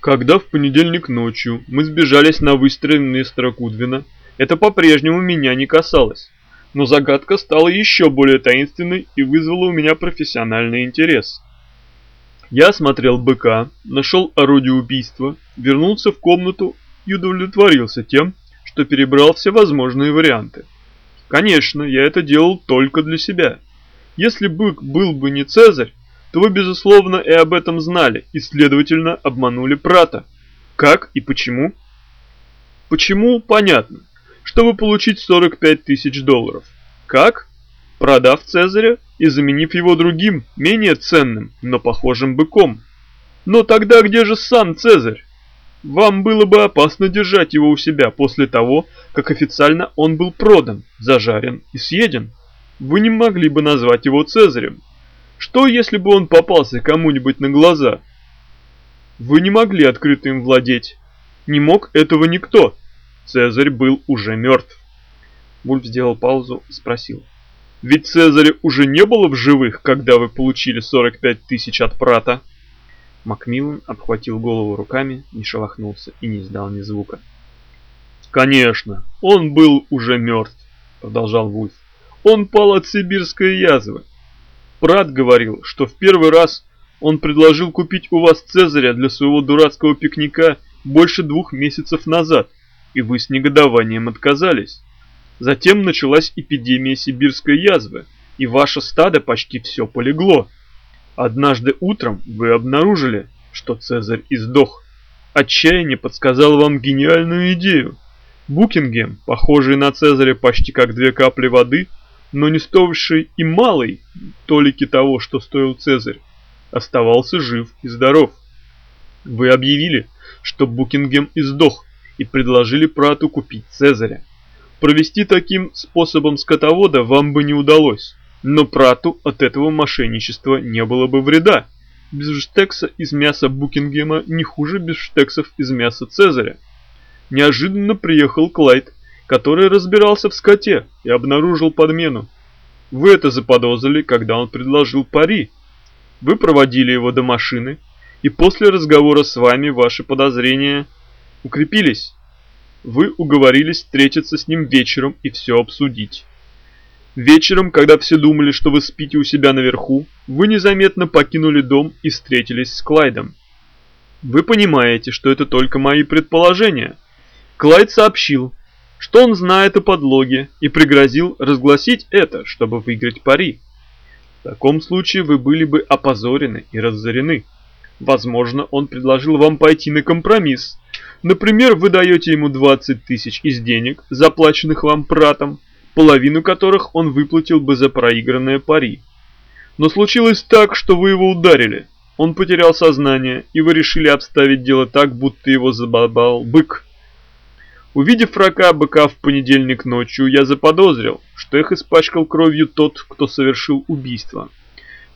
Когда в понедельник ночью мы сбежались на выстрел мистера Кудвина, это по-прежнему меня не касалось. Но загадка стала еще более таинственной и вызвала у меня профессиональный интерес. Я осмотрел быка, нашел орудие убийства, вернулся в комнату и удовлетворился тем, что перебрал все возможные варианты. Конечно, я это делал только для себя. Если бык был бы не Цезарь, то вы, безусловно, и об этом знали, и, следовательно, обманули Прата. Как и почему? Почему? Понятно. Чтобы получить 45 тысяч долларов. Как? Продав Цезаря и заменив его другим, менее ценным, но похожим быком. Но тогда где же сам Цезарь? Вам было бы опасно держать его у себя после того, как официально он был продан, зажарен и съеден. Вы не могли бы назвать его Цезарем. Что, если бы он попался кому-нибудь на глаза? Вы не могли открыто им владеть. Не мог этого никто. Цезарь был уже мертв. Вульф сделал паузу и спросил. Ведь Цезаря уже не было в живых, когда вы получили 45 тысяч от Прата. Макмиллан обхватил голову руками, не шелохнулся и не издал ни звука. «Конечно, он был уже мертв», — продолжал Вульф. «Он пал от сибирской язвы. Прат говорил, что в первый раз он предложил купить у вас Цезаря для своего дурацкого пикника больше двух месяцев назад, и вы с негодованием отказались. Затем началась эпидемия сибирской язвы, и ваше стадо почти все полегло. Однажды утром вы обнаружили, что Цезарь издох. Отчаяние подсказало вам гениальную идею. Букингем, похожий на Цезаря почти как две капли воды, но не стоивший и малый толики того, что стоил Цезарь, оставался жив и здоров. Вы объявили, что Букингем издох, и предложили Прату купить Цезаря. Провести таким способом скотовода вам бы не удалось, но Прату от этого мошенничества не было бы вреда. Бифштекса из мяса Букингема не хуже бифштексов из мяса Цезаря. Неожиданно приехал Клайд который разбирался в скоте и обнаружил подмену. Вы это заподозрили, когда он предложил пари. Вы проводили его до машины, и после разговора с вами ваши подозрения укрепились. Вы уговорились встретиться с ним вечером и все обсудить. Вечером, когда все думали, что вы спите у себя наверху, вы незаметно покинули дом и встретились с Клайдом. Вы понимаете, что это только мои предположения. Клайд сообщил, что он знает о подлоге и пригрозил разгласить это, чтобы выиграть пари. В таком случае вы были бы опозорены и разорены. Возможно, он предложил вам пойти на компромисс. Например, вы даете ему 20 тысяч из денег, заплаченных вам пратом, половину которых он выплатил бы за проигранное пари. Но случилось так, что вы его ударили. Он потерял сознание, и вы решили обставить дело так, будто его забабал бык. Увидев рака быка в понедельник ночью, я заподозрил, что их испачкал кровью тот, кто совершил убийство.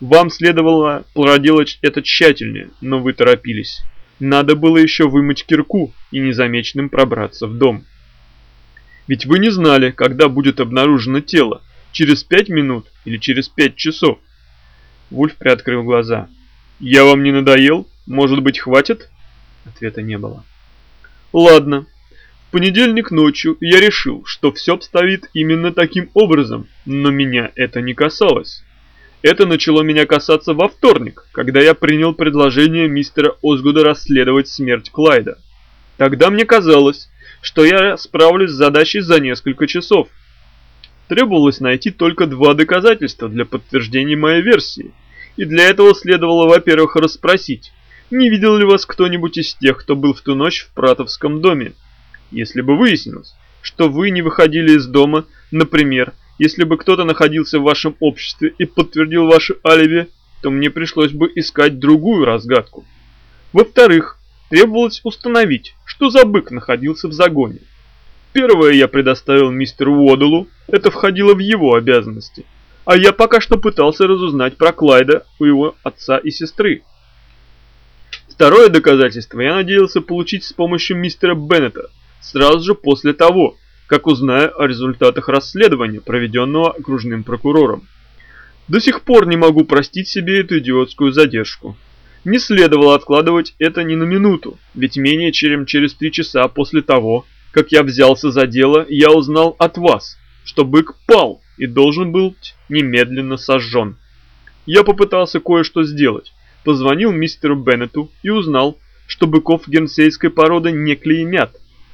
Вам следовало проделать это тщательнее, но вы торопились. Надо было еще вымыть кирку и незамеченным пробраться в дом. Ведь вы не знали, когда будет обнаружено тело, через пять минут или через пять часов. Вульф приоткрыл глаза. «Я вам не надоел? Может быть, хватит?» Ответа не было. «Ладно, понедельник ночью я решил, что все обстоит именно таким образом, но меня это не касалось. Это начало меня касаться во вторник, когда я принял предложение мистера Озгуда расследовать смерть Клайда. Тогда мне казалось, что я справлюсь с задачей за несколько часов. Требовалось найти только два доказательства для подтверждения моей версии, и для этого следовало, во-первых, расспросить, не видел ли вас кто-нибудь из тех, кто был в ту ночь в Пратовском доме, если бы выяснилось, что вы не выходили из дома, например, если бы кто-то находился в вашем обществе и подтвердил ваше алиби, то мне пришлось бы искать другую разгадку. Во-вторых, требовалось установить, что за бык находился в загоне. Первое я предоставил мистеру Уодалу, это входило в его обязанности. А я пока что пытался разузнать про Клайда у его отца и сестры. Второе доказательство я надеялся получить с помощью мистера Беннета – сразу же после того, как узнаю о результатах расследования, проведенного окружным прокурором. До сих пор не могу простить себе эту идиотскую задержку. Не следовало откладывать это ни на минуту, ведь менее чем через три часа после того, как я взялся за дело, я узнал от вас, что бык пал и должен был немедленно сожжен. Я попытался кое-что сделать, позвонил мистеру Беннету и узнал, что быков генсейской породы не клеймят,